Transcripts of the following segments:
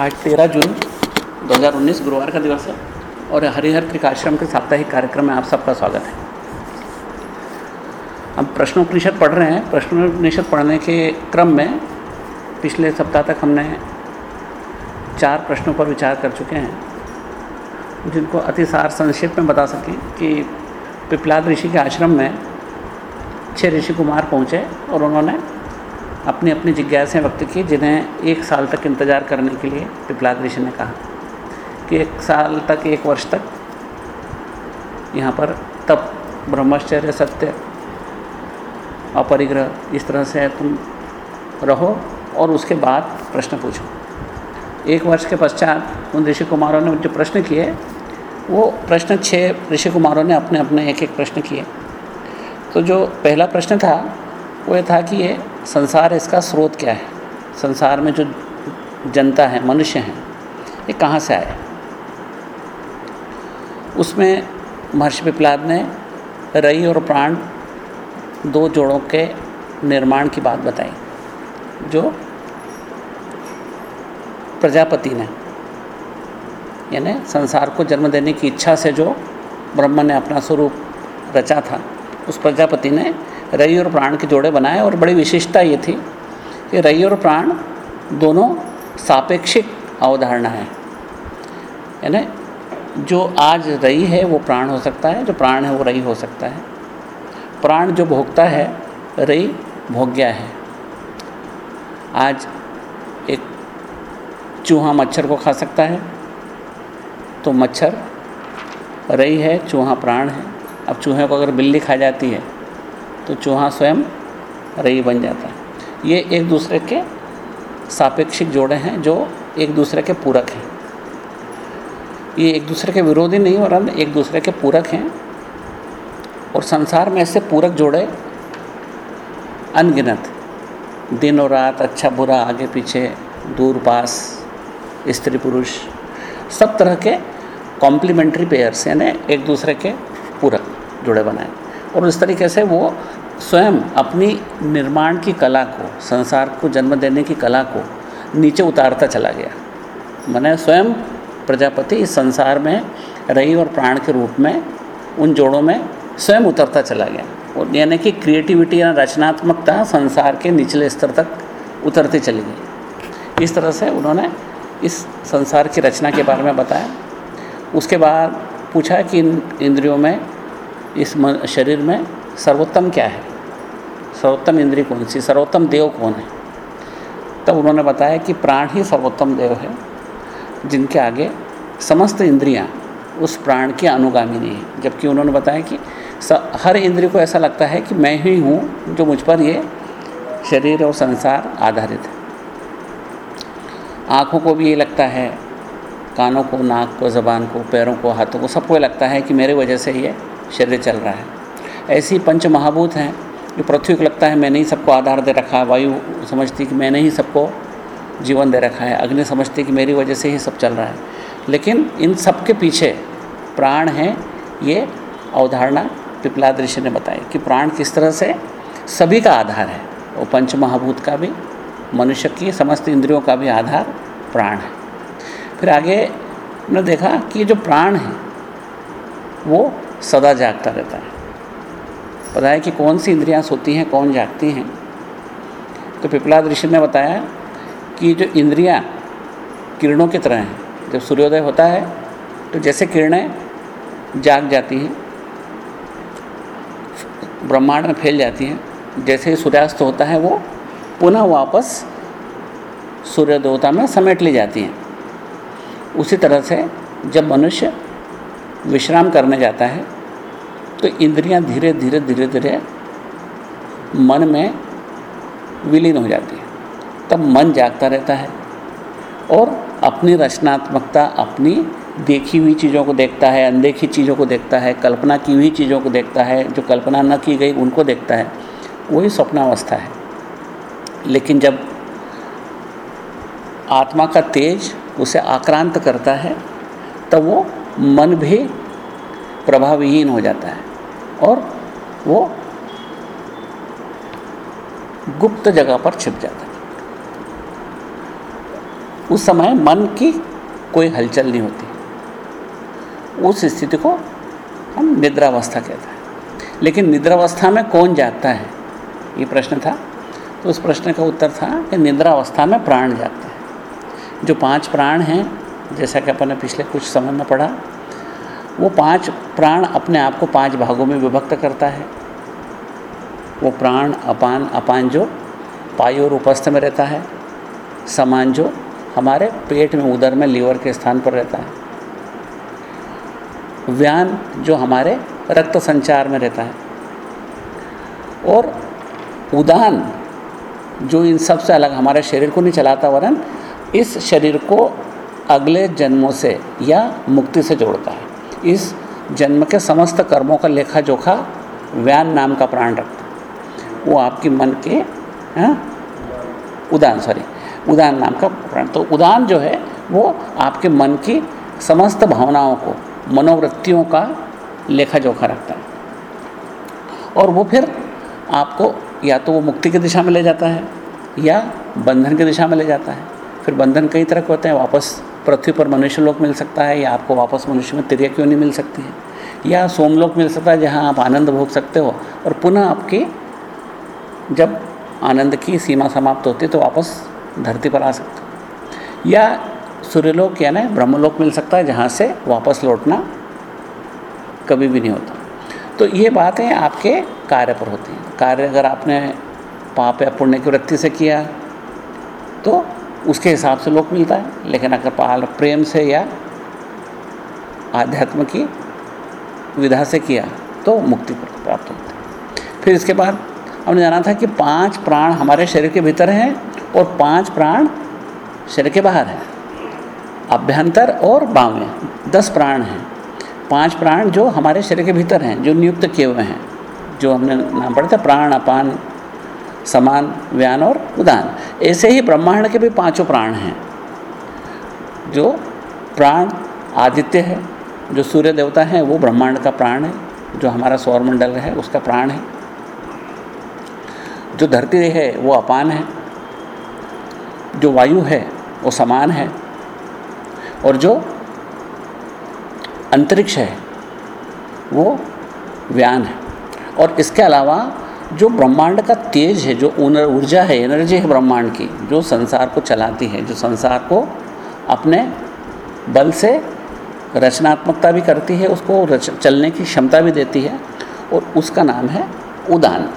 आज तेरह जून 2019 गुरुवार का दिवस है और हरिहर त्रिकाश्रम के साप्ताहिक कार्यक्रम में आप सबका स्वागत है। हम प्रश्नोपनिषद पढ़ रहे हैं। प्रश्नोपनिषद पढ़ने के क्रम में पिछले सप्ताह तक हमने चार प्रश्नों पर विचार कर चुके हैं, जिनको अतिसार संक्षेप में बता सकें कि पिपलाद ऋषि के आश्रम में छः ऋषि कुमार पहुँचे और उन्होंने अपनी अपनी जिज्ञासाएँ व्यक्त की जिन्हें एक साल तक इंतज़ार करने के लिए पिपलाद ऋषि ने कहा कि एक साल तक, एक वर्ष तक यहाँ पर तप, ब्रह्मचर्य, सत्य अपरिग्रह इस तरह से तुम रहो और उसके बाद प्रश्न पूछो। एक वर्ष के पश्चात उन ऋषि कुमारों ने जो प्रश्न किए, वो प्रश्न छः ऋषि कुमारों ने अपने अपने एक एक प्रश्न किए। तो जो पहला प्रश्न था, वो ये था कि ये संसार इसका स्रोत क्या है? संसार में जो जनता है, मनुष्य हैं, ये कहाँ से आए? उसमें महर्षि पिपलाद ने रई और प्राण दो जोड़ों के निर्माण की बात बताई, जो प्रजापति ने, यानी संसार को जन्म देने की इच्छा से जो ब्रह्म ने अपना स्वरूप रचा था, उस प्रजापति ने रई और प्राण के जोड़े बनाए और बड़ी विशेषता ये थी कि रई और प्राण दोनों सापेक्षिक अवधारणा है। यानी जो आज रई है, वो प्राण हो सकता है, जो प्राण है, वो रई हो सकता है। प्राण जो भोगता है, रई भोग्या है। आज एक चूहा मच्छर को खा सकता है तो मच्छर रई है, चूहा प्राण है। अब चूहे को अगर बिल्ली खा जाती है तो चूहा स्वयं रई बन जाता है। ये एक दूसरे के सापेक्षिक जोड़े हैं, जो एक दूसरे के पूरक हैं। ये एक दूसरे के विरोधी नहीं वरन एक दूसरे के पूरक हैं। और संसार में ऐसे पूरक जोड़े अनगिनत। दिन और रात अच्छा बुरा, आगे पीछे, दूर पास, स्त्री पुरुष, सब तरह के कॉम्प्लीमेंट्री पेयर्स यानी एक दूसरे के पूरक जुड़े बनाए। और इस तरीके से वो स्वयं अपनी निर्माण की कला को, संसार को, जन्म देने की कला को नीचे उतारता चला गया। मैंने स्वयं प्रजापति इस संसार में रही और प्राण के रूप में, उन जोड़ों में स्वयं उतरता चला गया। और यानी कि क्रिएटिविटी या रचनात्मकता संसार के निचले स्तर तक उतरती चली गई। इस तरह से उन्होंने इस संसार की रचना के बारे में बताया। उसके बाद पूछा कि इन इंद्रियों में इस शरीर में सर्वोत्तम क्या है? सर्वोत्तम इंद्री कौन सी? सर्वोत्तम देव कौन है? तब उन्होंने बताया कि प्राण ही सर्वोत्तम देव है, जिनके आगे समस्त इंद्रियाँ उस प्राण की अनुगामी नहीं है। जबकि उन्होंने बताया कि हर इंद्रिय को ऐसा लगता है कि मैं ही हूँ जो मुझ पर ये शरीर और संसार आधारित है। आँखों को भी ये लगता है, कानों को, नाक को, ज़बान को, पैरों को, हाथों को, सबको लगता है कि मेरे वजह से ये शरीर चल रहा है। ऐसी पंच महाभूत हैं जो पृथ्वी को लगता है मैंने ही सबको आधार दे रखा है, वायु समझती कि मैंने ही सबको जीवन दे रखा है, अग्नि समझती कि मेरी वजह से ही सब चल रहा है। लेकिन इन सब के पीछे प्राण है, ये अवधारणा पिपला दृश्य ने बताई कि प्राण किस तरह से सभी का आधार है। वो पंच महाभूत का भी, मनुष्य की समस्त इंद्रियों का भी आधार प्राण है। फिर आगे ने देखा कि जो प्राण है, वो सदा जागता रहता है। पता है कि कौन सी इंद्रियाँ सोती हैं, कौन जागती हैं? तो पिपला ऋषि ने बताया कि जो इंद्रियाँ किरणों की तरह हैं, जब सूर्योदय होता है तो जैसे किरणें जाग जाती हैं, ब्रह्मांड में फैल जाती हैं, जैसे ही सूर्यास्त होता है, वो पुनः वापस सूर्य देवता में समेट ली जाती हैं। उसी तरह से जब मनुष्य विश्राम करने जाता है तो इंद्रियाँ धीरे धीरे धीरे धीरे मन में विलीन हो जाती है। तब मन जागता रहता है और अपनी रचनात्मकता, अपनी देखी हुई चीज़ों को देखता है, अनदेखी चीज़ों को देखता है, कल्पना की हुई चीज़ों को देखता है, जो कल्पना न की गई उनको देखता है, वही स्वप्नावस्था है। लेकिन जब आत्मा का तेज उसे आक्रांत करता है, तब वो मन भी प्रभावहीन हो जाता है और वो गुप्त जगह पर छिप जाता है। उस समय मन की कोई हलचल नहीं होती। उस स्थिति को हम निद्रावस्था कहते हैं। लेकिन निद्रावस्था में कौन जागता है? ये प्रश्न था। तो उस प्रश्न का उत्तर था कि निद्रावस्था में प्राण जागते हैं। जो पाँच प्राण हैं जैसा कि अपन ने पिछले कुछ समय में पढ़ा, वो पाँच प्राण अपने आप को पाँच भागों में विभक्त करता है। वो प्राण अपान अपान जो पायु और उपस्थ में रहता है समान जो हमारे पेट में, उदर में, लीवर के स्थान पर रहता है। व्यान जो हमारे रक्त संचार में रहता है। और उदान जो इन सबसे अलग, हमारे शरीर को नहीं चलाता वरन इस शरीर को अगले जन्मों से या मुक्ति से जोड़ता है। इस जन्म के समस्त कर्मों का लेखा जोखा व्यान नाम का प्राण रखता है। वो आपकी मन के हाँ? उदान सॉरी उदान नाम का प्राण। तो उदान जो है, वो आपके मन की समस्त भावनाओं को, मनोवृत्तियों का लेखा जोखा रखता है। और वो फिर आपको या तो वो मुक्ति की दिशा में ले जाता है या बंधन की दिशा में ले जाता है। फिर बंधन कई तरह के होते हैं, वापस पृथ्वी पर मनुष्य लोक मिल सकता है, या आपको वापस मनुष्य में तिरिया क्यों नहीं मिल सकती है? या सोमलोक मिल सकता है, जहाँ आप आनंद भोग सकते हो, और पुनः आपकी जब आनंद की सीमा समाप्त होती है तो वापस धरती पर आ सकते हो। या सूर्यलोक, यानी ब्रह्मलोक मिल सकता है, जहाँ से वापस लौटना कभी भी नहीं होता। तो ये बातें आपके कार्य पर होती हैं। कार्य अगर आपने पाप या पुण्य की वृत्ति से किया तो उसके हिसाब से लोक मिलता है। लेकिन अगर पाल प्रेम से या आध्यात्म की विधा से किया तो मुक्ति प्राप्त होती है। फिर इसके बाद हमने जाना था कि पाँच प्राण हमारे शरीर के भीतर हैं और पाँच प्राण शरीर के बाहर हैं। अभ्यंतर और बावें दस प्राण हैं। पाँच प्राण जो हमारे शरीर के भीतर हैं, जो नियुक्त किए हुए हैं, जो हमने नाम पढ़ा था, प्राण, अपान समान, व्यान और उदान। ऐसे ही ब्रह्मांड के भी पाँचों प्राण हैं। जो प्राण आदित्य है, जो सूर्य देवता है, वो ब्रह्मांड का प्राण है। जो हमारा सौरमंडल है, उसका प्राण है। जो धरती है, वो अपान है। जो वायु है, वो समान है। और जो अंतरिक्ष है, वो व्यान है। और इसके अलावा जो ब्रह्मांड का तेज है, जो ऊर्जा है एनर्जी है ब्रह्मांड की, जो संसार को चलाती है, जो संसार को अपने बल से रचनात्मकता भी करती है, उसको रच, चलने की क्षमता भी देती है और उसका नाम है उदान।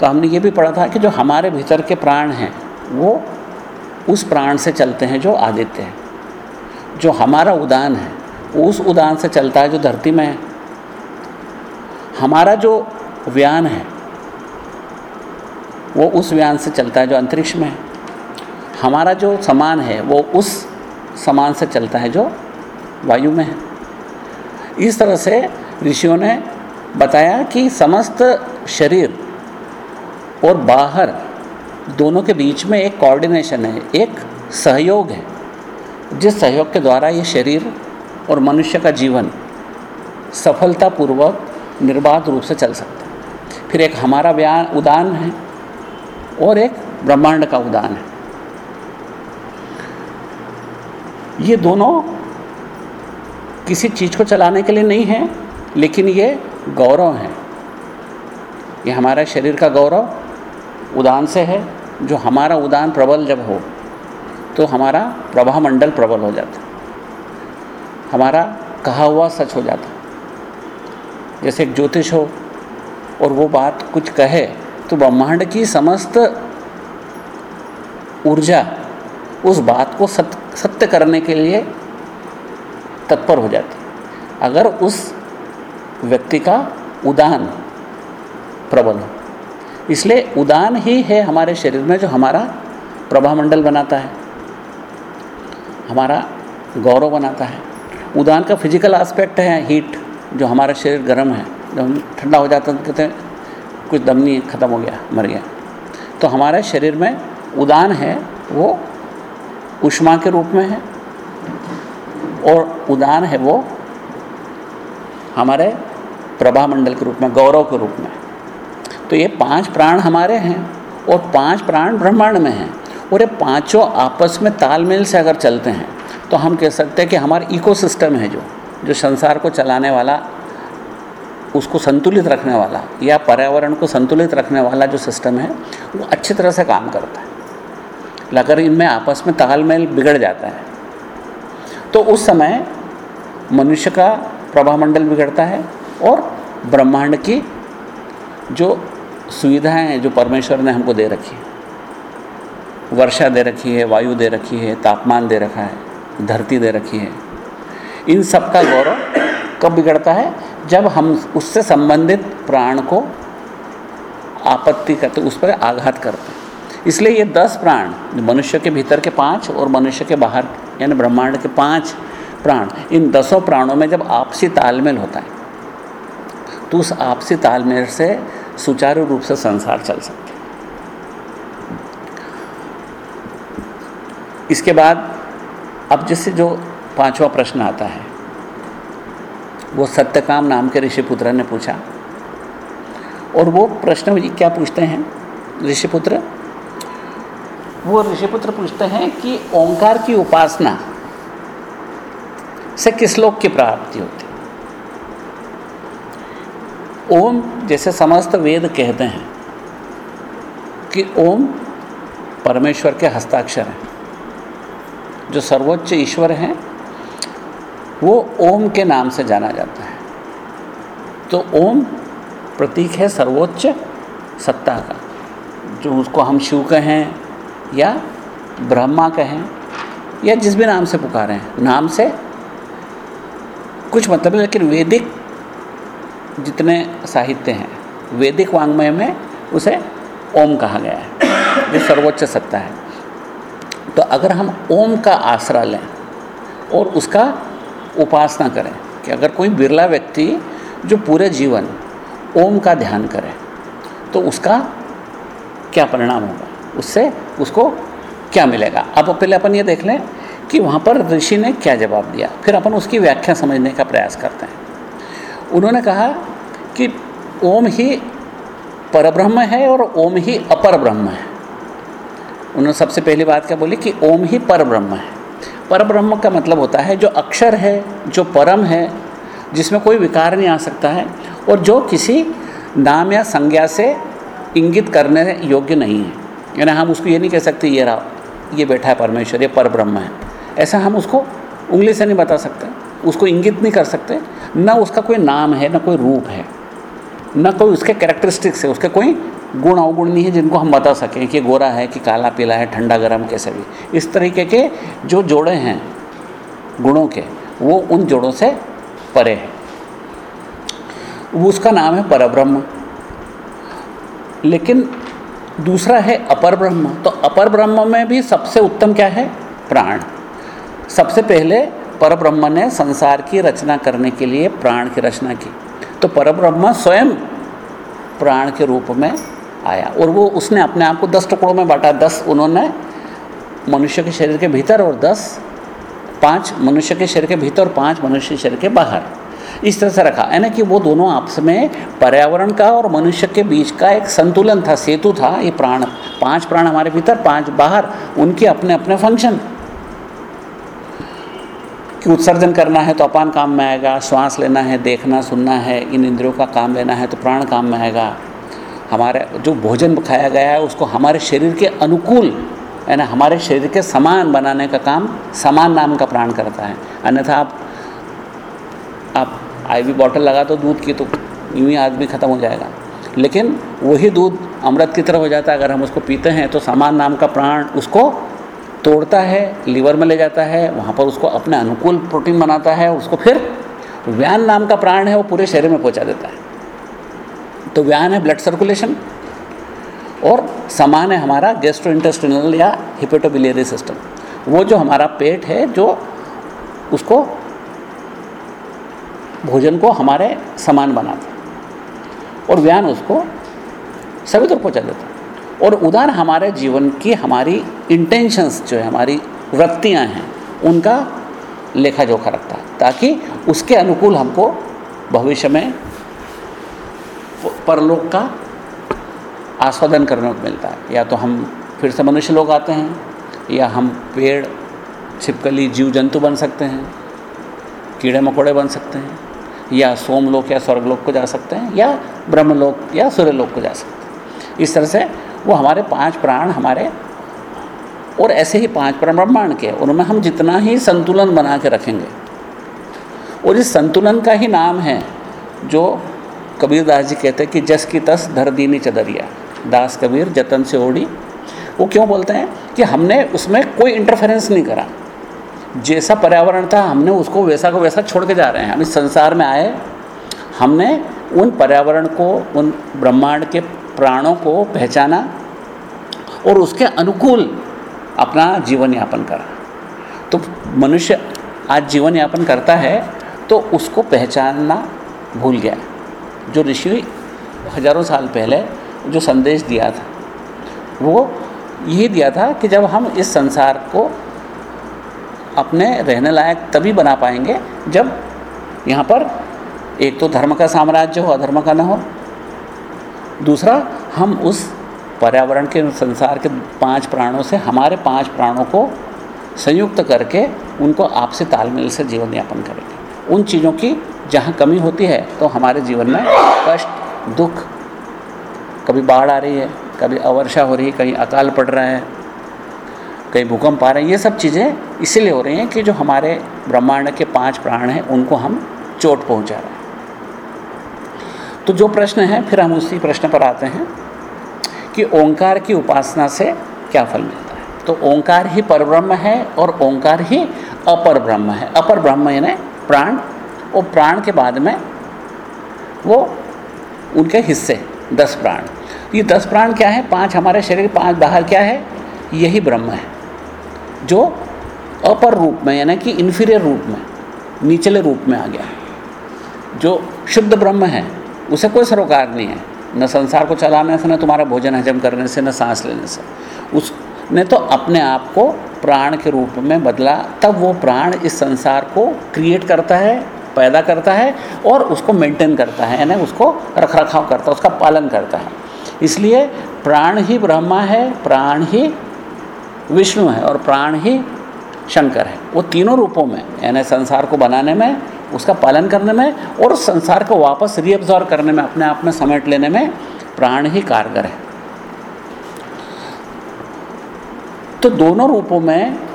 तो हमने ये भी पढ़ा था कि जो हमारे भीतर के प्राण हैं, वो उस प्राण से चलते हैं जो आदित्य है। जो हमारा उदान है उस उदान से चलता है जो धरती में है। हमारा जो व्यान है वो उस व्यान से चलता है जो अंतरिक्ष में है। हमारा जो समान है, वो उस समान से चलता है जो वायु में है। इस तरह से ऋषियों ने बताया कि समस्त शरीर और बाहर दोनों के बीच में एक कोऑर्डिनेशन है, एक सहयोग है, जिस सहयोग के द्वारा ये शरीर और मनुष्य का जीवन सफलतापूर्वक निर्बाध रूप से चल सकता है। फिर एक हमारा बयान उदान है और एक ब्रह्मांड का उदान है। ये दोनों किसी चीज़ को चलाने के लिए नहीं है, लेकिन ये गौरव है। ये हमारा शरीर का गौरव उदान से है, जो हमारा उदान प्रबल जब हो तो हमारा प्रभा मंडल प्रबल हो जाता हमारा कहा हुआ सच हो जाता जैसे एक ज्योतिष हो, और वो बात कुछ कहे तो ब्रह्मांड की समस्त ऊर्जा उस बात को सत्य सत्य करने के लिए तत्पर हो जाती अगर उस व्यक्ति का उदान प्रबल हो। इसलिए उदान ही है हमारे शरीर में जो हमारा प्रभामंडल बनाता है। हमारा गौरव बनाता है। उदान का फ़िज़िकल एस्पेक्ट है हीट जो हमारा शरीर गर्म है, जब हम ठंडा हो जाता है तो कहते हैं कुछ दम नहीं ख़त्म हो गया, मर गया। तो हमारे शरीर में उदान है, वो उष्मा के रूप में है, और उदान है वो हमारे प्रभा मंडल के रूप में, गौरव के रूप में। तो ये पाँच प्राण हमारे हैं, और पाँच प्राण ब्रह्मांड में हैं, और ये पाँचों आपस में तालमेल से अगर चलते हैं तो हम कह सकते हैं कि हमारा इकोसिस्टम है जो जो संसार को चलाने वाला उसको संतुलित रखने वाला या पर्यावरण को संतुलित रखने वाला जो सिस्टम है, वो अच्छी तरह से काम करता है। अगर इनमें आपस में तालमेल बिगड़ जाता है तो उस समय मनुष्य का प्रभामंडल बिगड़ता है और ब्रह्मांड की जो सुविधाएँ हैं, जो परमेश्वर ने हमको दे रखी है, वर्षा दे रखी है, वायु दे रखी है, तापमान दे रखा है, धरती दे रखी है, इन सब का गौरव कब बिगड़ता है? जब हम उससे संबंधित प्राण को आपत्ति करते उस पर आघात करते इसलिए ये दस प्राण, मनुष्य के भीतर के पाँच और मनुष्य के बाहर, यानी ब्रह्मांड के पाँच प्राण, इन दसों प्राणों में जब आपसी तालमेल होता है तो उस आपसी तालमेल से सुचारू रूप से संसार चल सकता है। इसके बाद, अब जिससे जो पांचवा प्रश्न आता है वो सत्यकाम नाम के ऋषिपुत्र ने पूछा। और वो प्रश्न क्या पूछते हैं? ऋषिपुत्र वो ऋषिपुत्र पूछते हैं कि ओंकार की उपासना से किस लोक की प्राप्ति होती ओम जैसे समस्त वेद कहते हैं कि ओम परमेश्वर के हस्ताक्षर हैं। जो सर्वोच्च ईश्वर हैं वो ओम के नाम से जाना जाता है। तो ओम प्रतीक है सर्वोच्च सत्ता का। जो उसको हम शिव कहें या ब्रह्मा कहें या जिस भी नाम से पुकारें, नाम से कुछ मतलब है लेकिन वैदिक जितने साहित्य हैं, वैदिक वांग्मय में उसे ओम कहा गया है ये सर्वोच्च सत्ता है। तो अगर हम ओम का आसरा लें और उसका उपासना करें कि अगर कोई बिरला व्यक्ति जो पूरे जीवन ओम का ध्यान करे तो उसका क्या परिणाम होगा? उससे उसको क्या मिलेगा? अब पहले अपन ये देख लें कि वहाँ पर ऋषि ने क्या जवाब दिया। फिर अपन उसकी व्याख्या समझने का प्रयास करते हैं। उन्होंने कहा कि ओम ही परब्रह्म है और ओम ही अपर ब्रह्म है। उन्होंने सबसे पहली बात क्या बोली कि ओम ही पर ब्रह्म है। पर ब्रह्म का मतलब होता है जो अक्षर है, जो परम है, जिसमें कोई विकार नहीं आ सकता है और जो किसी नाम या संज्ञा से इंगित करने योग्य नहीं है। यानी हम उसको ये नहीं कह सकते, ये रहा ये बैठा है परमेश्वर, ये पर ब्रह्म है। ऐसा हम उसको उंगली से नहीं बता सकते, उसको इंगित नहीं कर सकते, न उसका कोई नाम है, न कोई रूप है, न कोई उसके कैरेक्टरिस्टिक्स है, उसके कोई गुण अवगुण नहीं है जिनको हम बता सकें कि गोरा है, कि काला पीला है, ठंडा गर्म कैसे भी। इस तरीके के जो जोड़े हैं गुणों के, वो उन जोड़ों से परे है। उसका नाम है परब्रह्म। लेकिन दूसरा है अपर ब्रह्म तो अपर ब्रह्म में भी सबसे उत्तम क्या है? प्राण। सबसे पहले पर ब्रह्म ने संसार की रचना करने के लिए प्राण की रचना की। तो पर ब्रह्म स्वयं प्राण के रूप में आया। और वो उसने अपने आप को दस टुकड़ों में बांटा। दस उन्होंने मनुष्य के शरीर के भीतर और दस, पाँच मनुष्य के शरीर के भीतर और पाँच मनुष्य के शरीर के बाहर। इस तरह से रखा। यानी कि वो दोनों आपस में पर्यावरण का और मनुष्य के बीच का एक संतुलन था, सेतु था। ये प्राण, पाँच प्राण हमारे भीतर, पाँच बाहर, उनके अपने अपने फ़ंक्शन कि उत्सर्जन करना है तो अपान काम में आएगा, श्वास लेना है, देखना, सुनना है, इन इंद्रियों का काम लेना है तो प्राण काम में आएगा। हमारे जो भोजन खाया गया है, उसको हमारे शरीर के अनुकूल, यानी हमारे शरीर के समान बनाने का काम समान नाम का प्राण करता है। अन्यथा आप आप आईवी बॉटल लगा तो दूध की तो यूँ ही आदमी ख़त्म हो जाएगा। लेकिन वही दूध अमृत की तरह हो जाता है, अगर हम उसको पीते हैं तो समान नाम का प्राण उसको तोड़ता है लीवर में ले जाता है, वहाँ पर उसको अपने अनुकूल प्रोटीन बनाता है, उसको फिर व्यान नाम का प्राण है, वो पूरे शरीर में पहुँचा देता है। तो व्यान है ब्लड सर्कुलेशन और समान है हमारा गेस्ट्रो इंटेस्टिनल या हिपेटोबिलियरी सिस्टम वो जो हमारा पेट है, जो उसको भोजन को हमारे समान बनाता और व्यान उसको सभी तक पहुँचा देता और उधर हमारे जीवन की हमारी इंटेंशंस जो है, हमारी वृत्तियाँ हैं, उनका लेखा जोखा रखता है, ताकि उसके अनुकूल हमको भविष्य में परलोक का आस्वादन करने को मिलता है। या तो हम फिर से मनुष्य लोग आते हैं, या हम पेड़ छिपकली जीव जंतु बन सकते हैं, कीड़े मकोड़े बन सकते हैं, या सोमलोक या स्वर्गलोक को जा सकते हैं, या ब्रह्मलोक या सूर्यलोक को जा सकते हैं। इस तरह से वो हमारे पाँच प्राण हमारे, और ऐसे ही पाँच प्राण ब्रह्मांड के उनमें हम जितना ही संतुलन बना के रखेंगे, और इस संतुलन का ही नाम है जो कबीर दास जी कहते हैं कि जस की तस धर दीनी चदरिया। दास कबीर जतन से ओढ़ी। वो क्यों बोलते हैं? कि हमने उसमें कोई इंटरफेरेंस नहीं करा। जैसा पर्यावरण था, हमने उसको वैसा को वैसा छोड़ के जा रहे हैं। हम इस संसार में आए। हमने उन पर्यावरण को, उन ब्रह्मांड के प्राणों को पहचाना और उसके अनुकूल अपना जीवन यापन करा। तो मनुष्य आज जीवन यापन करता है तो उसको पहचानना भूल गया। जो ऋषि हज़ारों साल पहले जो संदेश दिया था, वो यही दिया था कि जब हम इस संसार को अपने रहने लायक तभी बना पाएँगे जब यहाँ पर एक तो धर्म का साम्राज्य हो, अधर्म का न हो। दूसरा, हम उस पर्यावरण के संसार के पाँच प्राणों से, हमारे पाँच प्राणों को संयुक्त करके उनको आपसे तालमेल से जीवन यापन करेंगे। उन चीज़ों की जहाँ कमी होती है तो हमारे जीवन में कष्ट, दुख कभी बाढ़ आ रही है, कभी अवर्षा हो रही है, कहीं अकाल पड़ रहा है, कहीं भूकंप आ रहे हैं, ये सब चीज़ें इसीलिए हो रही हैं कि जो हमारे ब्रह्मांड के पाँच प्राण हैं, उनको हम चोट पहुँचा रहे हैं। तो जो प्रश्न है, फिर हम उसी प्रश्न पर आते हैं कि ओंकार की उपासना से क्या फल मिलता है? तो ओंकार ही परब्रह्म है और ओंकार ही अपर ब्रह्म है। अपर ब्रह्म यानी प्राण और प्राण के बाद में वो उनके हिस्से, दस प्राण। ये दस प्राण क्या है? पाँच हमारे शरीर, पाँच बाहर क्या है? यही ब्रह्म है, जो अपर रूप में, यानी कि इन्फीरियर रूप में, निचले रूप में आ गया है। जो शुद्ध ब्रह्म है, उसे कोई सरोकार नहीं है। न संसार को चलाने से, न तुम्हारा भोजन हजम करने से, न सांस लेने से। उसने तो अपने आप को प्राण के रूप में बदला, तब वो प्राण इस संसार को क्रिएट करता है पैदा करता है और उसको मेंटेन करता है, यानी उसको रख रखाव करता है, उसका पालन करता है। इसलिए प्राण ही ब्रह्मा है, प्राण ही विष्णु है और प्राण ही शंकर है। वो तीनों रूपों में, यानी संसार को बनाने में, उसका पालन करने में और संसार को वापस रीअब्जॉर्व करने में, अपने आप में समेट लेने में प्राण ही कारगर है। तो दोनों रूपों में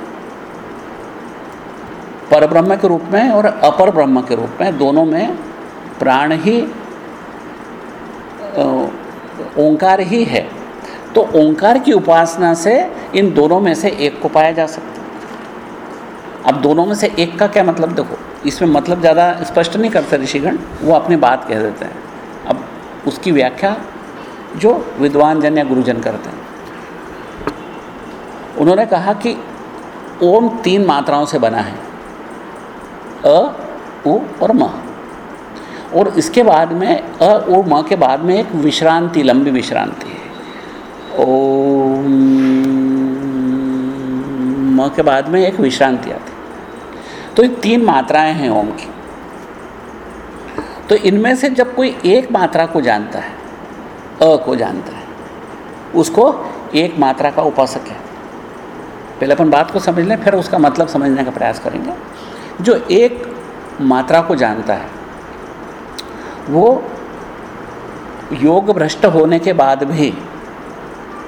पर ब्रह्म के रूप में और अपर ब्रह्म के रूप में, दोनों में प्राण ही ओंकार ही है। तो ओंकार की उपासना से इन दोनों में से एक को पाया जा सकता है। अब दोनों में से एक का क्या मतलब देखो, इसमें मतलब ज़्यादा स्पष्ट नहीं करते ऋषिगण, वो अपनी बात कह देते हैं। अब उसकी व्याख्या जो विद्वान जन या गुरुजन करते हैं। उन्होंने कहा कि ओम तीन मात्राओं से बना है। अ, उ, और म। और इसके बाद में अ, उ, म के बाद में एक विश्रांति, लंबी विश्रांति है। ओम, म के बाद में एक विश्रांति आती तो ये तीन मात्राएँ हैं ओम की। तो इनमें से जब कोई एक मात्रा को जानता है, अ को जानता है, उसको एक मात्रा का उपासक है। पहले अपन बात को समझ लें, फिर उसका मतलब समझने का प्रयास करेंगे। जो एक मात्रा को जानता है, वो योग भ्रष्ट होने के बाद भी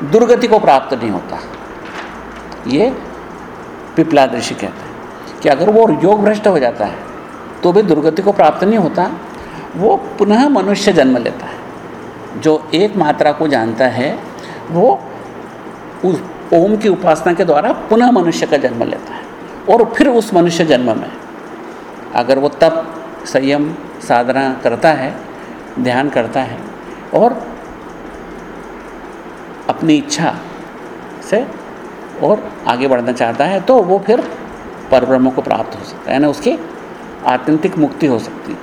दुर्गति को प्राप्त नहीं होता। ये पिपला कहते हैं कि अगर वो योग भ्रष्ट हो जाता है तो भी दुर्गति को प्राप्त नहीं होता। वो पुनः मनुष्य जन्म लेता है। जो एक मात्रा को जानता है, वो उस ओम की उपासना के द्वारा पुनः मनुष्य का जन्म लेता है और फिर उस मनुष्य जन्म में अगर वो तप संयम साधना करता है, ध्यान करता है और अपनी इच्छा से और आगे बढ़ना चाहता है तो वो फिर परब्रह्म को प्राप्त हो सकता है, यानी उसकी आत्यंतिक मुक्ति हो सकती है।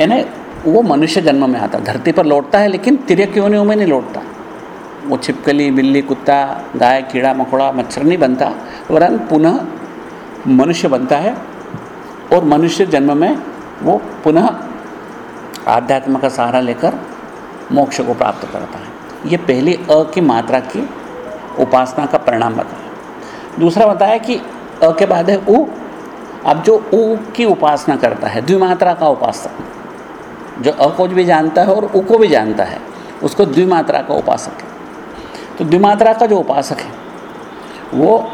यानी वो मनुष्य जन्म में आता धरती पर लौटता है, लेकिन तिरक योनियों में नहीं लौटता। वो छिपकली, बिल्ली, कुत्ता, गाय, कीड़ा, मकोड़ा, मच्छर नहीं बनता, वरन पुनः मनुष्य बनता है और मनुष्य जन्म में वो पुनः आध्यात्म का सहारा लेकर मोक्ष को प्राप्त करता है। ये पहली अ की मात्रा की उपासना का परिणाम बताया। दूसरा बताया कि अ के बाद है उ। अब जो उ की उपासना करता है, द्विमात्रा का उपासक, जो अ को भी जानता है और उ को भी जानता है, उसको द्विमात्रा का उपासक है। तो द्विमात्रा का जो उपासक है, वो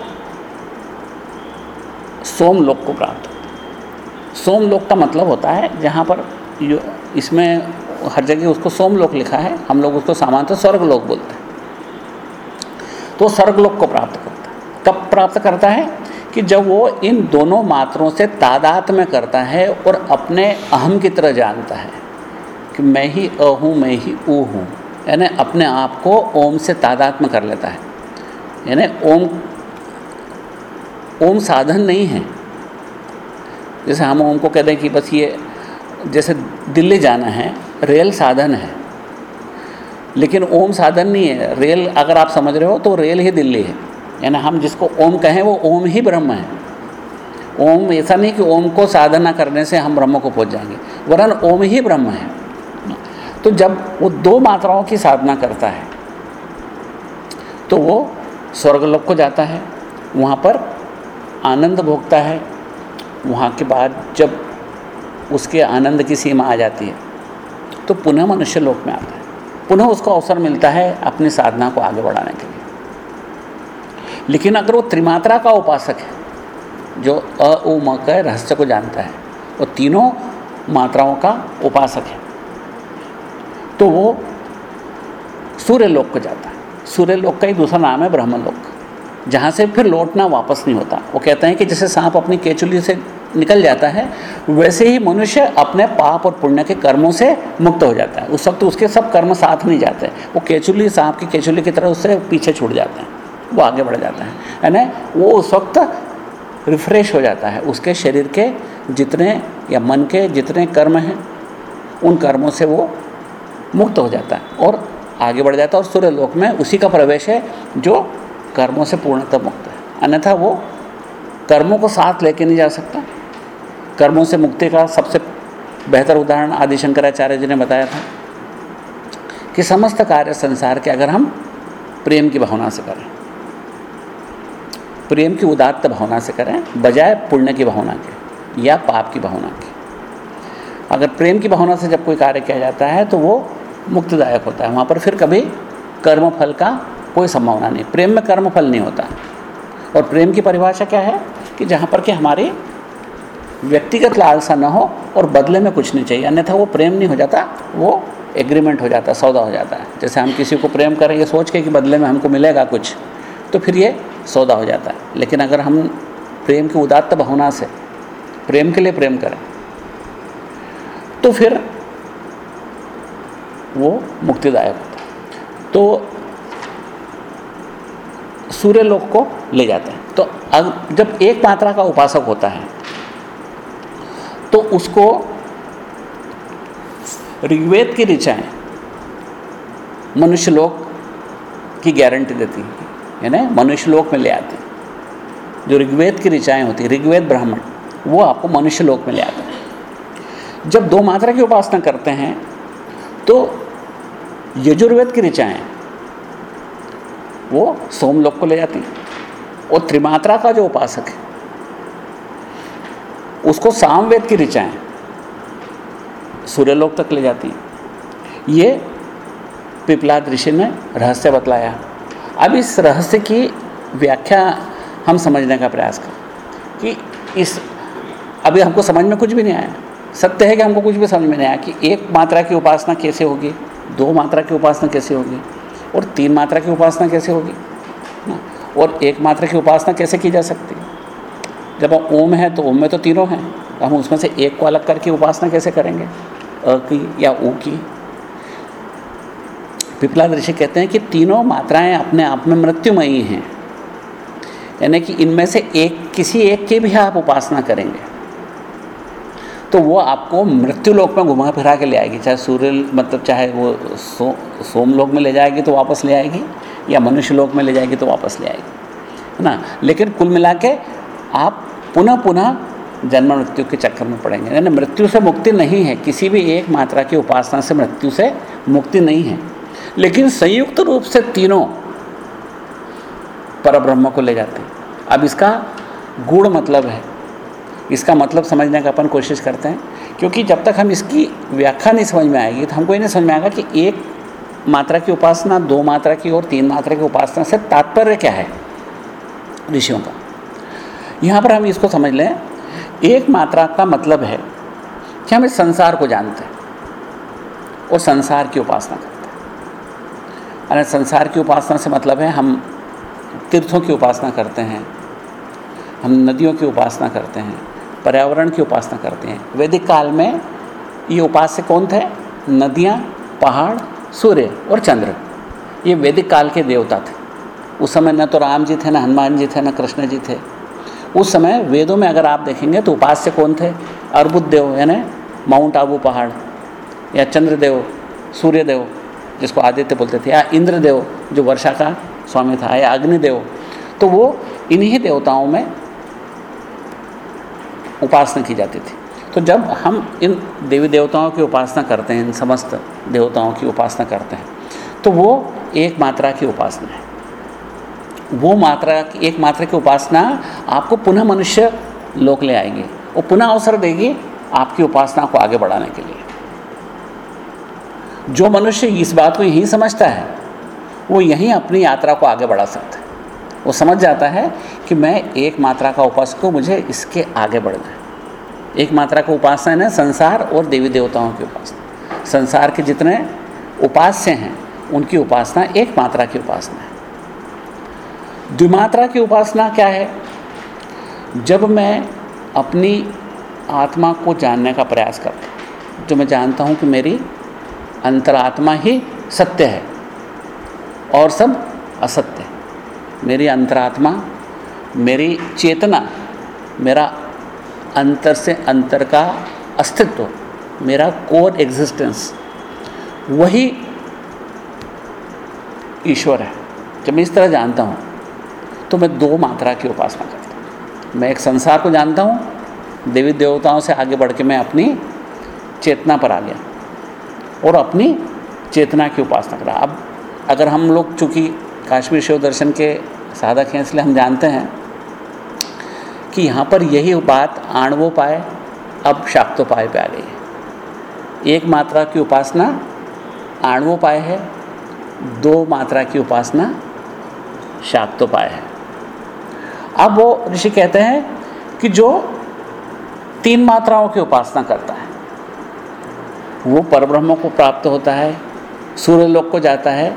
सोम लोक को प्राप्त होता सोम लोक का मतलब होता है जहाँ पर इसमें हर जगह उसको सोम लोक लिखा है, हम लोग उसको सामान्यतः स्वर्ग लोक बोलते हैं। तो स्वर्ग लोक को प्राप्त करता है। कब प्राप्त करता है? कि जब वो इन दोनों मात्रों से तादात में करता है और अपने अहम की तरह जानता है कि मैं ही अ हूँ, मैं ही ऊ हूँ, यानी अपने आप को ओम से तादात में कर लेता है। यानी ओम ओम साधन नहीं है। जैसे हम ओम को कहते हैं कि बस ये, जैसे दिल्ली जाना है, रेल साधन है। लेकिन ओम साधन नहीं है। रेल अगर आप समझ रहे हो तो रेल ही दिल्ली है। यानी हम जिसको ओम कहें वो ओम ही ब्रह्म है। ओम ऐसा नहीं कि ओम को साधना करने से हम ब्रह्म को पहुँच जाएँगे। वरन ओम ही ब्रह्म है। तो जब वो दो मात्राओं की साधना करता है तो वो स्वर्गलोक को जाता है। वहाँ पर आनंद भोगता है, वहाँ के बाद जब उसके आनंद की सीमा आ जाती है तो पुनः मनुष्य लोक में आता है। पुनः उसको अवसर मिलता है अपनी साधना को आगे बढ़ाने के लिए। लेकिन अगर वो त्रिमात्रा का उपासक है, जो अ, उ, म, क, रहस्य को जानता है, वो तीनों मात्राओं का उपासक है तो वो सूर्य लोक को जाता है। सूर्य लोक का ही दूसरा नाम है ब्रह्मलोक। जहाँ से फिर लौटना वापस नहीं होता। वो कहते हैं कि जैसे सांप अपनी केचुली से निकल जाता है, वैसे ही मनुष्य अपने पाप और पुण्य के कर्मों से मुक्त हो जाता है। उस वक्त उसके सब कर्म साथ नहीं जाते। वो केचुली, सांप की केचुली की तरह उससे पीछे छूट जाते हैं। वो आगे बढ़ जाता है। यानी वो उस वक्त रिफ्रेश हो जाता है। उसके शरीर के जितने या मन के जितने कर्म हैं, उन कर्मों से वो मुक्त हो जाता है और आगे बढ़ जाता है और सूर्य लोक में उसी का प्रवेश है जो कर्मों से पूर्णतः मुक्त है। अन्यथा वो कर्मों को साथ लेके नहीं जा सकता। कर्मों से मुक्ति का सबसे बेहतर उदाहरण आदि शंकराचार्य जी ने बताया था कि समस्त कार्य संसार के अगर हम प्रेम की भावना से करें, प्रेम की उदात्त भावना से करें, बजाय पुण्य की भावना के या पाप की भावना के, अगर प्रेम की भावना से जब कोई कार्य किया जाता है तो वो मुक्तिदायक होता है। वहाँ पर फिर कभी कर्म फल का कोई संभावना नहीं। प्रेम में कर्म फल नहीं होता। और प्रेम की परिभाषा क्या है? कि जहाँ पर कि हमारी व्यक्तिगत लालसा न हो और बदले में कुछ नहीं चाहिए। अन्यथा वो प्रेम नहीं हो जाता, वो एग्रीमेंट हो जाता है सौदा हो जाता। है जैसे हम किसी को प्रेम करें, ये सोच के कि बदले में हमको मिलेगा कुछ तो फिर ये सौदा हो जाता है। लेकिन अगर हम प्रेम की उदात्त भावना से प्रेम के लिए प्रेम करें तो फिर वो मुक्तिदायक होता है। तो सूर्य लोक को ले जाते हैं। तो जब एक मात्रा का उपासक होता है तो उसको ऋग्वेद की ऋचाएँ मनुष्य लोक की गारंटी देती है, यानी मनुष्य लोक में ले आती हैं। जो ऋग्वेद की ऋचाएँ होती है, ऋग्वेद ब्राह्मण, वो आपको मनुष्य लोक में ले आते हैं। जब दो मात्रा की उपासना करते हैं तो यजुर्वेद की ऋचाएँ वो सोमलोक को ले जाती और त्रिमात्रा का जो उपासक है, उसको सामवेद की ऋचाएँ सूर्यलोक तक ले जाती ये पिपलाद ऋषि ने रहस्य बतलाया। अब इस रहस्य की व्याख्या हम समझने का प्रयास करें कि इस, अभी हमको समझ में कुछ भी नहीं आया। सत्य है कि हमको कुछ भी समझ में नहीं आया कि एक मात्रा की उपासना कैसे होगी, दो मात्रा की उपासना कैसे होगी और तीन मात्रा की उपासना कैसे होगी? और एक मात्रा की उपासना कैसे की जा सकती है? जब ओम है तो ओम में तो तीनों हैं। तो हम उसमें से एक को अलग करके उपासना कैसे करेंगे? अ की या ऊ की? पिपला ऋषि कहते हैं कि तीनों मात्राएँ अपने आप में मृत्युमयी हैं। यानी कि इनमें से एक, किसी एक की भी आप उपासना करेंगे। तो वो आपको मृत्यु लोक में घुमा फिरा के ले आएगी। चाहे सूर्य मतलब चाहे वो सो सोम लोक में ले जाएगी तो वापस ले आएगी, या मनुष्य लोक में ले जाएगी तो वापस ले आएगी, है ना? लेकिन कुल मिला के आप पुनः पुनः जन्म मृत्यु के चक्कर में पड़ेंगे। यानी मृत्यु से मुक्ति नहीं है, किसी भी एक मात्रा की उपासना से मृत्यु से मुक्ति नहीं है। लेकिन संयुक्त रूप से तीनों परब्रह्म को ले जाते हैं। अब इसका गुण मतलब है इसका मतलब समझने का अपन कोशिश करते हैं, क्योंकि जब तक हम इसकी व्याख्या नहीं समझ में आएगी तो हमको ये नहीं समझ में आएगा कि एक मात्रा की उपासना, दो मात्रा की और तीन मात्रा की उपासना से तात्पर्य क्या है ऋषियों का। यहाँ पर हम इसको समझ लें, एक मात्रा का मतलब है कि हम इस संसार को जानते हैं और संसार की उपासना करते हैं। अरे, संसार की उपासना से मतलब है हम तीर्थों की उपासना करते हैं, हम नदियों की उपासना करते हैं पर्यावरण की उपासना करते हैं। वैदिक काल में ये उपास्य कौन थे? नदियाँ, पहाड़, सूर्य और चंद्र। ये वैदिक काल के देवता थे। उस समय न तो राम जी थे, न हनुमान जी थे, न कृष्ण जी थे। उस समय वेदों में अगर आप देखेंगे तो उपास्य कौन थे? अर्बुद देव यानी माउंट आबू पहाड़, या चंद्रदेव, सूर्यदेव, जिसको आदित्य बोलते थे, या इंद्रदेव, जो वर्षा का स्वामी था, या अग्निदेव। तो वो इन्हीं देवताओं में उपासना की जाती थी। तो जब हम इन देवी देवताओं की उपासना करते हैं, इन समस्त देवताओं की उपासना करते हैं तो वो एक मात्रा की उपासना है। वो मात्रा की, एक मात्रा की उपासना आपको पुनः मनुष्य लोक ले आएगी वो पुनः अवसर देगी आपकी उपासना को आगे बढ़ाने के लिए। जो मनुष्य इस बात को यही समझता है, वो यहीं अपनी यात्रा को आगे बढ़ा सकता है। वो समझ जाता है कि मैं एक मात्रा का उपासक हूँ मुझे इसके आगे बढ़ना है। एक मात्रा का उपासना है संसार और देवी देवताओं की उपासना संसार के जितने उपास्य हैं, उनकी उपासना एक मात्रा की उपासना है। द्विमात्रा की उपासना क्या है? जब मैं अपनी आत्मा को जानने का प्रयास करता हूँ जो मैं जानता हूँ कि मेरी अंतरात्मा ही सत्य है और सब असत्य है। मेरी अंतरात्मा, मेरी चेतना, मेरा अंतर से अंतर का अस्तित्व, मेरा कोर एग्जिस्टेंस वही ईश्वर है। जब मैं इस तरह जानता हूँ तो मैं दो मात्रा की उपासना करता हूँ। मैं एक संसार को जानता हूँ, देवी देवताओं से आगे बढ़ के मैं अपनी चेतना पर आ गया और अपनी चेतना की उपासना करा अब अगर हम लोग चूँकि काश्मीर शिव दर्शन के साधक हैं, इसलिए हम जानते हैं कि यहाँ पर यही बात आणवोपाय अब शाक्तोपाय पे आ गई है। एक मात्रा की उपासना आणवोपाय है, दो मात्रा की उपासना शाक्तोपाय है। अब वो ऋषि कहते हैं कि जो तीन मात्राओं की उपासना करता है, वो परब्रह्म को प्राप्त होता है सूर्य लोक को जाता है,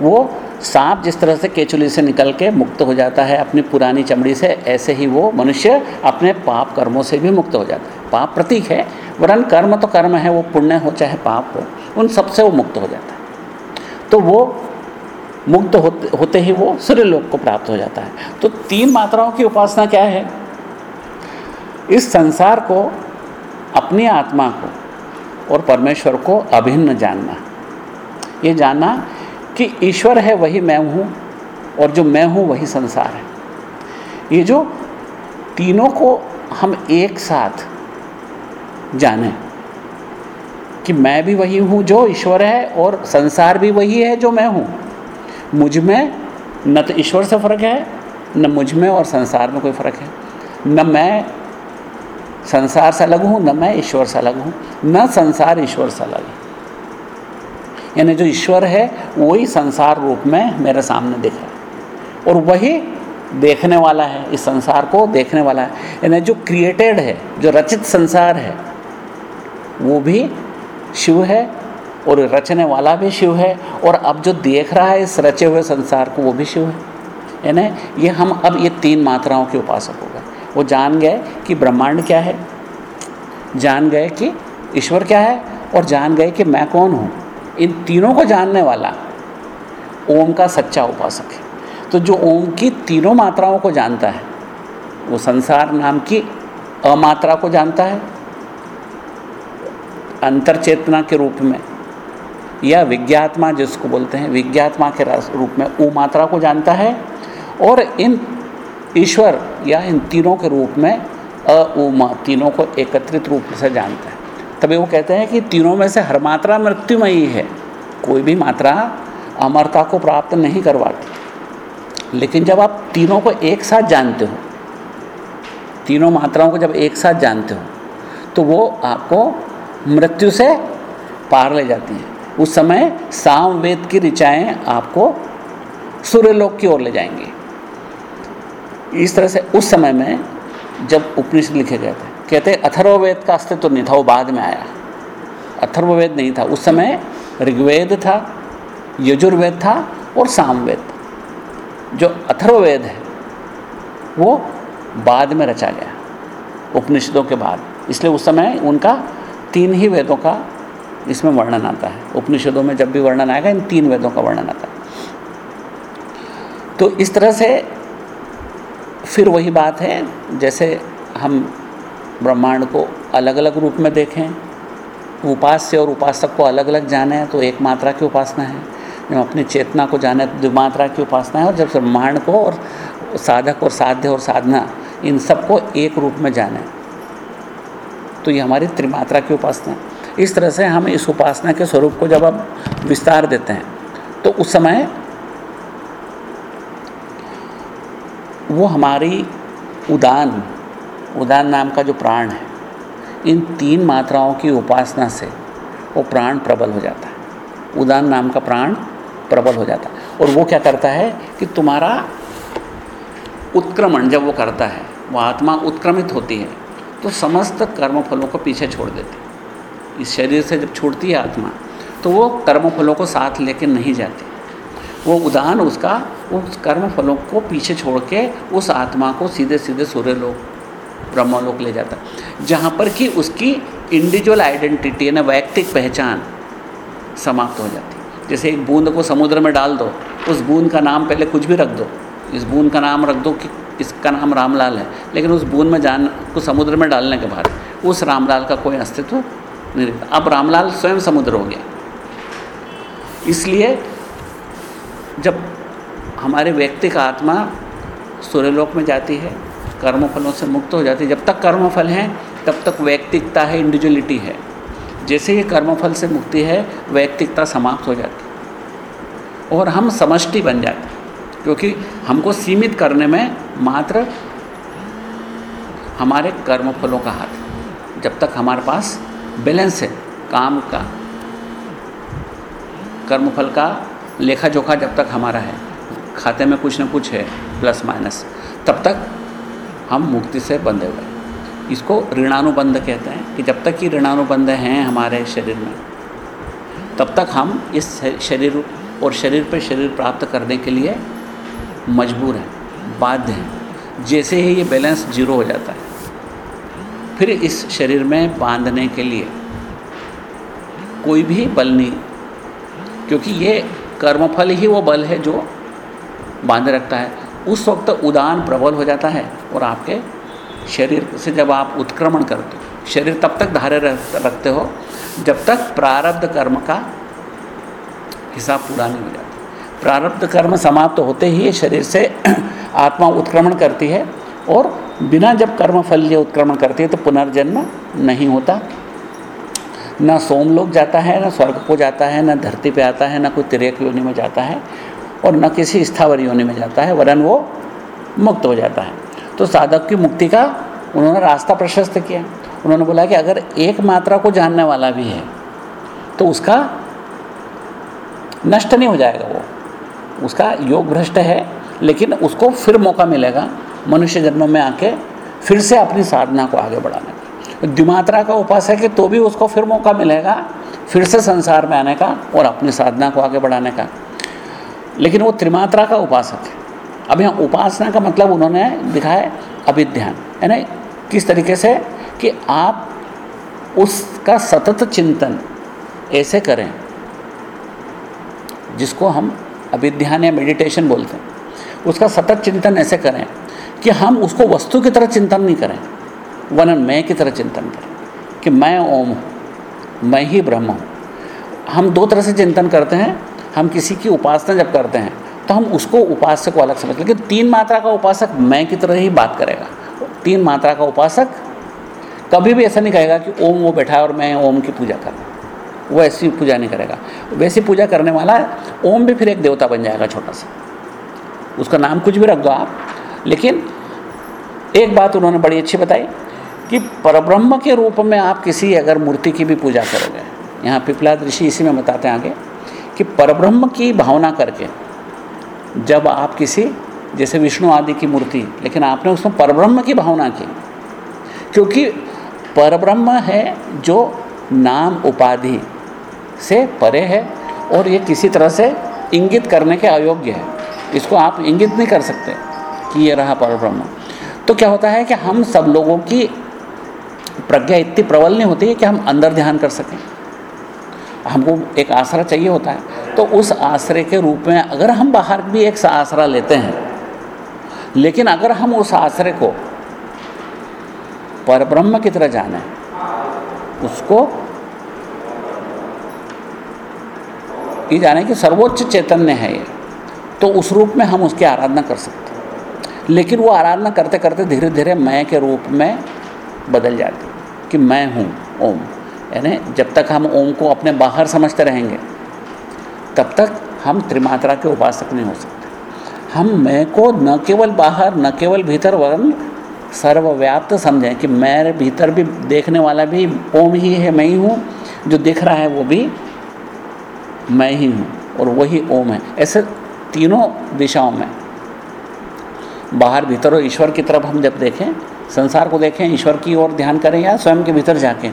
वो सांप जिस तरह से केचुली से निकल के मुक्त हो जाता है अपनी पुरानी चमड़ी से, ऐसे ही वो मनुष्य अपने पाप कर्मों से भी मुक्त हो जाता है। पाप प्रतीक है, वरन कर्म तो कर्म है, वो पुण्य हो, चाहे पाप हो, उन सबसे वो मुक्त हो जाता है। तो वो मुक्त होते होते ही वो सूर्य लोक को प्राप्त हो जाता है। तो तीन मात्राओं की उपासना क्या है? इस संसार को, अपनी आत्मा को और परमेश्वर को अभिन्न जानना। ये जानना कि ईश्वर है, वही मैं हूँ और जो मैं हूँ, वही संसार है। ये जो तीनों को हम एक साथ जाने कि मैं भी वही हूँ जो ईश्वर है और संसार भी वही है जो मैं हूँ, मुझमें न तो ईश्वर से फ़र्क है, न मुझमें और संसार में कोई फ़र्क है। न मैं संसार से अलग हूँ, न मैं ईश्वर से अलग हूँ, न संसार ईश्वर से अलग है। यानी जो ईश्वर है, वही संसार रूप में मेरे सामने दिख रहा है। और वही देखने वाला है, इस संसार को देखने वाला है। यानी जो क्रिएटेड है, जो रचित संसार है, वो भी शिव है और रचने वाला भी शिव है। और अब जो देख रहा है, इस रचे हुए संसार को, वो भी शिव है। यानी ये हम अब ये तीन मात्राओं के उपासक हो गए। वो जान गए कि ब्रह्मांड क्या है, जान गए कि ईश्वर क्या है, और जान गए कि मैं कौन हूँ। इन तीनों को जानने वाला ओम का सच्चा उपासक है। तो जो ओम की तीनों मात्राओं को जानता है, वो संसार नाम की अमात्रा को जानता है अंतर चेतना के रूप में, या विज्ञात्मा जिसको बोलते हैं, विज्ञात्मा के रूप में ऊ मात्रा को जानता है, और इन ईश्वर या इन तीनों के रूप में अ उमा तीनों को एकत्रित रूप से जानता है। तभी वो कहते हैं कि तीनों में से हर मात्रा मृत्युमयी है। कोई भी मात्रा अमरता को प्राप्त नहीं करवाती। लेकिन जब आप तीनों को एक साथ जानते हो, तीनों मात्राओं को जब एक साथ जानते हो तो वो आपको मृत्यु से पार ले जाती है। उस समय सामवेद की ऋचाएँ आपको सूर्यलोक की ओर ले जाएँगी। इस तरह से उस समय में जब उपनिषद लिखे गए थे कहते, अथर्ववेद का अस्तित्व नहीं था, वो बाद में आया। अथर्ववेद नहीं था। उस समय ऋग्वेद था, यजुर्वेद था और सामवेद था। जो अथर्ववेद है, वो बाद में रचा गया, उपनिषदों के बाद। इसलिए उस समय उनका तीन ही वेदों का इसमें वर्णन आता है। उपनिषदों में जब भी वर्णन आएगा, इन तीन वेदों का वर्णन आता है। तो इस तरह से फिर वही बात है, जैसे हम ब्रह्मांड को अलग अलग रूप में देखें। उपास्य और उपासक को अलग अलग जाने तो एक मात्रा की उपासना है। जब अपनी चेतना को जाने तो द्विमात्रा की उपासना है और जब ब्रह्मांड को और साधक और साध्य और साधना, इन सबको एक रूप में जाने। तो ये हमारी त्रिमात्रा की उपासना है। इस तरह से हम इस उपासना के स्वरूप को जब आप विस्तार देते हैं तो उस समय वो हमारी उदान उदान नाम का जो प्राण है, इन तीन मात्राओं की उपासना से वो प्राण प्रबल हो जाता है। उदान नाम का प्राण प्रबल हो जाता है। और वो क्या करता है कि तुम्हारा उत्क्रमण जब वो करता है, वो आत्मा उत्क्रमित होती है तो समस्त कर्मफलों को पीछे छोड़ देती है। इस शरीर से जब छोड़ती है आत्मा तो वो कर्मफलों को साथ लेके नहीं जाती। वो उदान उसका उस कर्मफलों को पीछे छोड़ के उस आत्मा को सीधे सीधे सूर्य लोक ब्रह्मलोक ले जाता। जहाँ पर कि उसकी इंडिविजुअल आइडेंटिटी यानी वैयक्तिक पहचान समाप्त हो जाती। जैसे एक बूंद को समुद्र में डाल दो, उस बूंद का नाम पहले कुछ भी रख दो। इस बूंद का नाम रख दो कि इसका नाम रामलाल है। लेकिन उस बूंद में जान को समुद्र में डालने के बाद उस रामलाल का कोई अस्तित्व नहीं रहता अब रामलाल स्वयं समुद्र हो गया। इसलिए जब हमारे व्यक्ति का आत्मा सूर्यलोक में जाती है कर्मफलों से मुक्त हो जाती है। जब तक कर्मफल हैं, तब तक वैयक्तिकता है इंडिविजुअलिटी है। जैसे ही कर्मफल से मुक्ति है, वैयक्तिकता समाप्त हो जाती और हम समष्टि बन जाते क्योंकि हमको सीमित करने में मात्र हमारे कर्मफलों का हाथ जब तक हमारे पास बैलेंस है, काम का, कर्मफल का लेखा जोखा जब तक हमारा है, खाते में कुछ ना कुछ है प्लस माइनस तब तक हम मुक्ति से बंधे हुए इसको ऋणानुबंध कहते हैं कि जब तक कि ऋणानुबंध हैं हमारे शरीर में, तब तक हम इस शरीर और शरीर पर शरीर प्राप्त करने के लिए मजबूर हैं, बाध्य हैं। जैसे ही ये बैलेंस ज़ीरो हो जाता है, फिर इस शरीर में बांधने के लिए कोई भी बल नहीं, क्योंकि ये कर्मफल ही वो बल है जो बाँध रखता है। उस वक्त उदान प्रबल हो जाता है और आपके शरीर से जब आप उत्क्रमण करते हो, शरीर तब तक धारे रखते हो, जब तक प्रारब्ध कर्म का हिसाब पूरा नहीं हो जाता। प्रारब्ध कर्म समाप्त तो होते ही शरीर से आत्मा उत्क्रमण करती है और बिना जब कर्म फल ये उत्क्रमण करती है तो पुनर्जन्म नहीं होता। न सोमलोक जाता है, न स्वर्ग को जाता है, न धरती पे आता है, न कोई तिरेक योनि में जाता है। और न किसी स्थावर योनि में जाता है, वरन वो मुक्त हो जाता है। तो साधक की मुक्ति का उन्होंने रास्ता प्रशस्त किया। उन्होंने बोला कि अगर एक मात्रा को जानने वाला भी है तो उसका नष्ट नहीं हो जाएगा वो। उसका योग भ्रष्ट है, लेकिन उसको फिर मौका मिलेगा मनुष्य जन्म में आके फिर से अपनी साधना को आगे बढ़ाने का। द्विमात्रा का उपास है कि तो भी उसको फिर मौका मिलेगा, फिर से संसार में आने का और अपनी साधना को आगे बढ़ाने का। लेकिन वो त्रिमात्रा का उपासक है। अब यहाँ उपासना का मतलब उन्होंने दिखाया अभिध्यान है ना किस तरीके से? कि आप उसका सतत चिंतन ऐसे करें, जिसको हम अभिध्यान या मेडिटेशन बोलते हैं। उसका सतत चिंतन ऐसे करें कि हम उसको वस्तु की तरह चिंतन नहीं करें वनन मैं की तरह चिंतन करें कि मैं ओम हूँ, मैं ही ब्रह्म हूँ। हम दो तरह से चिंतन करते हैं हम किसी की उपासना जब करते हैं तो हम उसको उपासक को अलग समझते लेकिन तीन मात्रा का उपासक मैं की तरह ही बात करेगा। तीन मात्रा का उपासक कभी भी ऐसा नहीं कहेगा कि ओम वो बैठा है और मैं ओम की पूजा कर वो ऐसी पूजा नहीं करेगा। वैसी पूजा करने वाला ओम भी फिर एक देवता बन जाएगा छोटा सा। उसका नाम कुछ भी रख दो आप। लेकिन एक बात उन्होंने बड़ी अच्छी बताई कि परब्रह्म के रूप में आप किसी अगर मूर्ति की भी पूजा करोगे। यहाँ पिपला ऋषि इसी में बताते हैं आगे। कि परब्रह्म की भावना करके, जब आप किसी, जैसे विष्णु आदि की मूर्ति, लेकिन आपने उसमें परब्रह्म की भावना की। क्योंकि परब्रह्म है जो नाम उपाधि से परे है और ये किसी तरह से इंगित करने के अयोग्य है। इसको आप इंगित नहीं कर सकते कि ये रहा परब्रह्म। तो क्या होता है कि हम सब लोगों की प्रज्ञा इतनी प्रबल नहीं होती है कि हम अंदर ध्यान कर सकें। हमको एक आसरा चाहिए होता है। तो उस आश्रय के रूप में अगर हम बाहर भी एक आसरा लेते हैं, लेकिन अगर हम उस आश्रय को परब्रह्म की तरह जाने, उसको ये जाने कि सर्वोच्च चैतन्य है ये तो उस रूप में हम उसकी आराधना कर सकते हैं। लेकिन वो आराधना करते करते धीरे धीरे मैं के रूप में बदल जाती कि मैं हूँ, ओम। यानी जब तक हम ओम को अपने बाहर समझते रहेंगे, तब तक हम त्रिमात्रा के उपासक नहीं हो सकते। हम मैं को न केवल बाहर, न केवल भीतर, वरन सर्वव्याप्त समझें कि मेरे भीतर भी देखने वाला भी ओम ही है, मैं ही हूँ। जो दिख रहा है वो भी मैं ही हूँ और वही ओम है। ऐसे तीनों दिशाओं में। बाहर भीतर और ईश्वर की तरफ़ हम जब देखें, संसार को देखें, ईश्वर की ओर ध्यान करें या स्वयं के भीतर जाके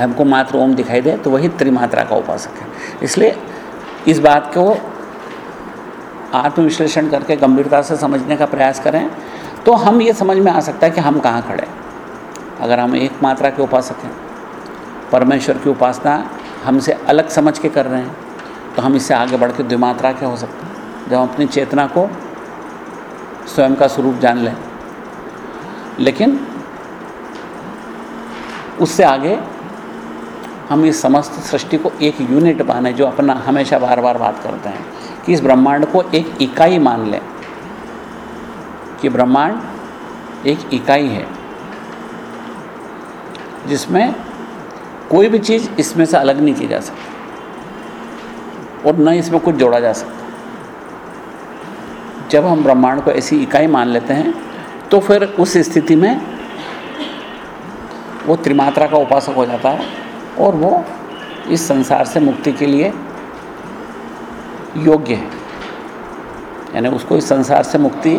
हमको मात्र ओम दिखाई दे तो वही त्रिमात्रा का उपासक है। इसलिए इस बात को आत्मविश्लेषण करके गंभीरता से समझने का प्रयास करें तो हम ये समझ में आ सकता है कि हम कहाँ खड़े अगर हम एक मात्रा के उपासक हैं, परमेश्वर की उपासना हमसे अलग समझ के कर रहे हैं तो हम इससे आगे बढ़ के द्विमात्रा के हो सकते हैं। जब हम अपनी चेतना को स्वयं का स्वरूप जान लें, लेकिन उससे आगे हम इस समस्त सृष्टि को एक यूनिट माने, जो अपना हमेशा बार बार बात करते हैं, कि इस ब्रह्मांड को एक इकाई मान लें, कि ब्रह्मांड एक इकाई है, जिसमें कोई भी चीज़ इसमें से अलग नहीं की जा सकती, और न इसमें कुछ जोड़ा जा सकता। जब हम ब्रह्मांड को ऐसी इकाई मान लेते हैं तो फिर उस स्थिति में वो त्रिमात्रा का उपासक हो जाता है और वो इस संसार से मुक्ति के लिए योग्य है। यानी उसको इस संसार से मुक्ति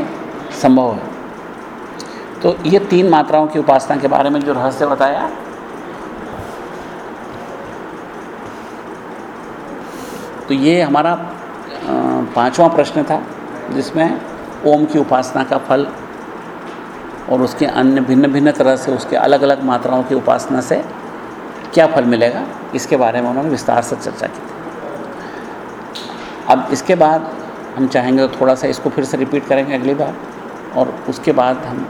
संभव है। तो ये तीन मात्राओं की उपासना के बारे में जो रहस्य बताया तो ये हमारा पांचवा प्रश्न था, जिसमें ओम की उपासना का फल और उसके अन्य भिन्न भिन्न तरह से उसके अलग अलग मात्राओं की उपासना से क्या फल मिलेगा? इसके बारे में उन्होंने विस्तार से चर्चा की थी। अब इसके बाद हम चाहेंगे तो थोड़ा सा इसको फिर से रिपीट करेंगे अगली बार, और उसके बाद हम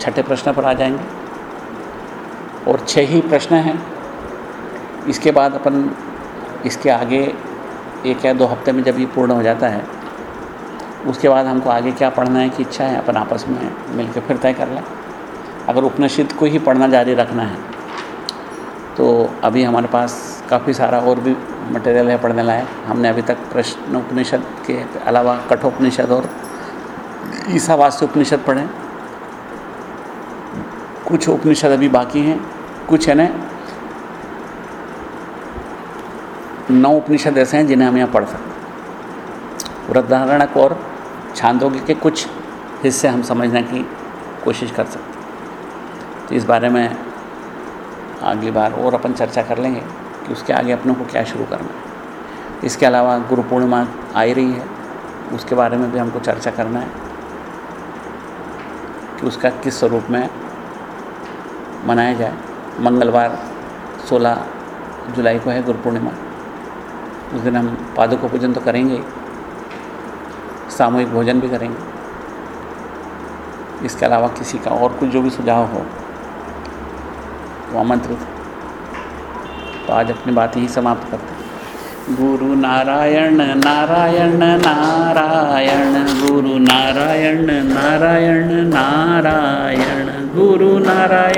छठे प्रश्न पर आ जाएँगे। और छः ही प्रश्न हैं। इसके बाद अपन इसके आगे एक या दो हफ़्ते में जब ये पूर्ण हो जाता है, उसके बाद हमको आगे क्या पढ़ना है, कि इच्छा है, अपन आपस में मिलकर फिर तय कर लें। अगर उपनिषद को ही पढ़ना जारी रखना है तो अभी हमारे पास काफ़ी सारा और भी मटेरियल है, पढ़ने लायक। हमने अभी तक प्रश्न उपनिषद के अलावा कठोपनिषद और ईसावास्य उपनिषद पढ़े। कुछ उपनिषद अभी बाकी हैं, कुछ है ना, नौ उपनिषद ऐसे हैं जिन्हें हम यहाँ पढ़ सकते वृद्धारणक और छांदोग्य के कुछ हिस्से हम समझने की कोशिश कर सकते तो इस बारे में अगली बार और अपन चर्चा कर लेंगे कि उसके आगे अपनों को क्या शुरू करना है। इसके अलावा गुरु पूर्णिमा आ रही है, उसके बारे में भी हमको चर्चा करना है कि उसका किस स्वरूप में मनाया जाए। मंगलवार 16 जुलाई को है गुरु पूर्णिमा। उस दिन हम पादुकों पूजन तो करेंगे सामूहिक भोजन भी करेंगे। इसके अलावा किसी का और कुछ जो भी सुझाव हो वो आमंत्रित तो आज अपनी बात यही समाप्त करते गुरु नारायण नारायण नारायण। गुरु नारायण नारायण नारायण। गुरु नारायण।